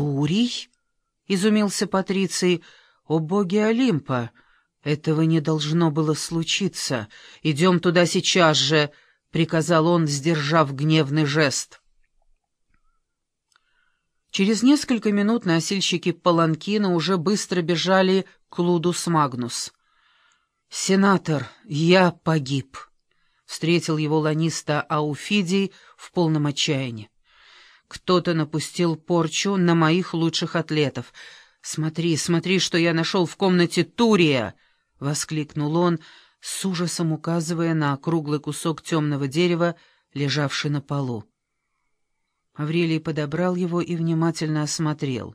«Турий?» — изумился Патриций. «О боги Олимпа! Этого не должно было случиться. Идем туда сейчас же!» — приказал он, сдержав гневный жест. Через несколько минут носильщики Паланкина уже быстро бежали к Лудус Магнус. «Сенатор, я погиб!» — встретил его ланиста Ауфидий в полном отчаянии. «Кто-то напустил порчу на моих лучших атлетов. Смотри, смотри, что я нашел в комнате Турия!» — воскликнул он, с ужасом указывая на круглый кусок темного дерева, лежавший на полу. Аврелий подобрал его и внимательно осмотрел.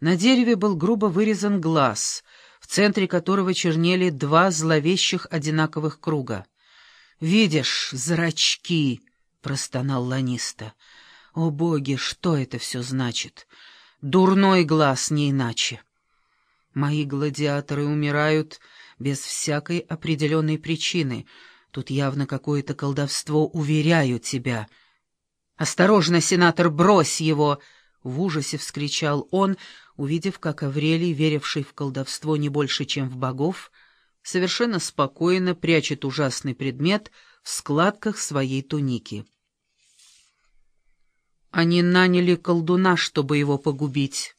На дереве был грубо вырезан глаз, в центре которого чернели два зловещих одинаковых круга. «Видишь, зрачки!» — простонал Ланиста. «О боги, что это все значит? Дурной глаз, не иначе!» «Мои гладиаторы умирают без всякой определенной причины. Тут явно какое-то колдовство, уверяю тебя!» «Осторожно, сенатор, брось его!» — в ужасе вскричал он, увидев, как Аврелий, веривший в колдовство не больше, чем в богов, совершенно спокойно прячет ужасный предмет в складках своей туники. Они наняли колдуна, чтобы его погубить.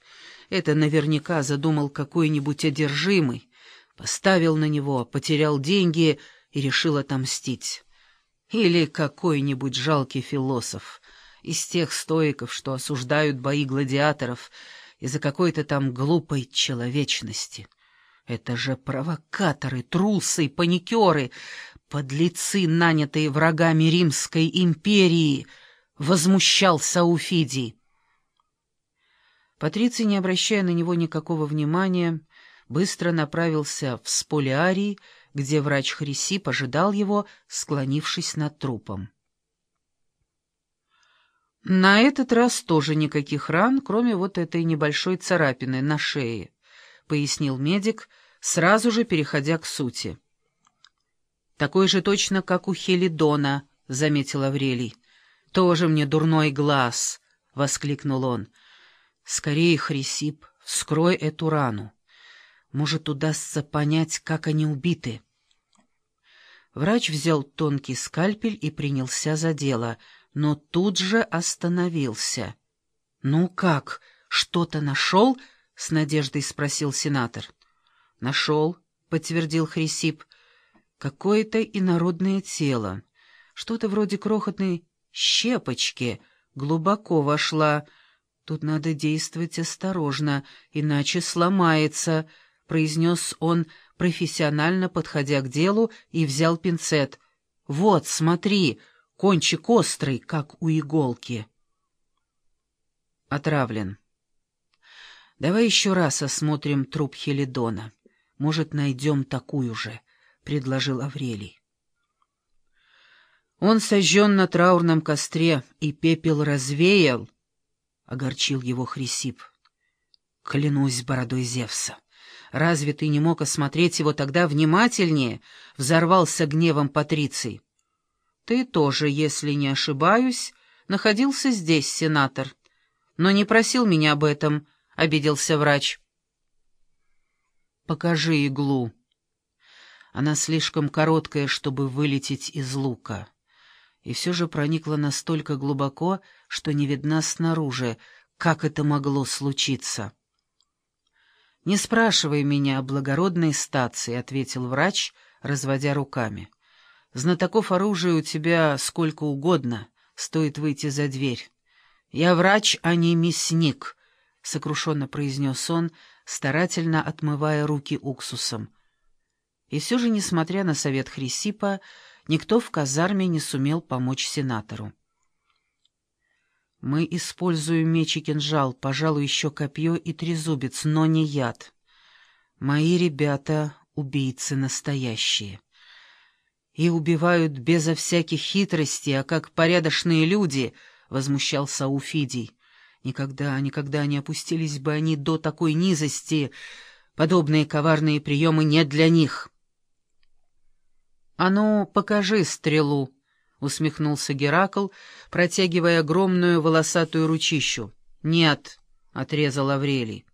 Это наверняка задумал какой-нибудь одержимый, поставил на него, потерял деньги и решил отомстить. Или какой-нибудь жалкий философ, из тех стоиков, что осуждают бои гладиаторов из-за какой-то там глупой человечности. Это же провокаторы, трусы, паникеры, подлецы, нанятые врагами Римской империи, — возмущался Уфидий. Патриций, не обращая на него никакого внимания, быстро направился в сполиарий, где врач Хрисип ожидал его, склонившись над трупом. На этот раз тоже никаких ран, кроме вот этой небольшой царапины на шее, — пояснил медик, сразу же переходя к сути. «Такой же точно, как у Хелидона», — заметил Аврелий. «Тоже мне дурной глаз», — воскликнул он. «Скорее, Хрисип, вскрой эту рану. Может, удастся понять, как они убиты». Врач взял тонкий скальпель и принялся за дело — но тут же остановился. «Ну как, что-то нашел?» — с надеждой спросил сенатор. «Нашел», — подтвердил Хрисип. «Какое-то инородное тело. Что-то вроде крохотной щепочки глубоко вошла. Тут надо действовать осторожно, иначе сломается», — произнес он, профессионально подходя к делу, и взял пинцет. «Вот, смотри!» кончик острый, как у иголки. Отравлен. Давай еще раз осмотрим труп Хелидона. Может, найдем такую же, — предложил Аврелий. Он сожжен на траурном костре, и пепел развеял, — огорчил его Хрисип. Клянусь бородой Зевса. Разве ты не мог осмотреть его тогда внимательнее? — взорвался гневом Патриций. Ты тоже, если не ошибаюсь, находился здесь, сенатор. Но не просил меня об этом, — обиделся врач. Покажи иглу. Она слишком короткая, чтобы вылететь из лука. И все же проникла настолько глубоко, что не видна снаружи, как это могло случиться. «Не спрашивай меня о благородной стации», — ответил врач, разводя руками. Знатоков оружия у тебя сколько угодно, стоит выйти за дверь. Я врач, а не мясник, — сокрушенно произнес он, старательно отмывая руки уксусом. И все же, несмотря на совет Хрисипа, никто в казарме не сумел помочь сенатору. Мы используем меч и кинжал, пожалуй, еще копье и трезубец, но не яд. Мои ребята — убийцы настоящие и убивают безо всяких хитростей, а как порядочные люди, — возмущался Уфидий. Никогда, никогда не опустились бы они до такой низости. Подобные коварные приемы не для них. — А ну, покажи стрелу, — усмехнулся Геракл, протягивая огромную волосатую ручищу. — Нет, отрезал Аврелий.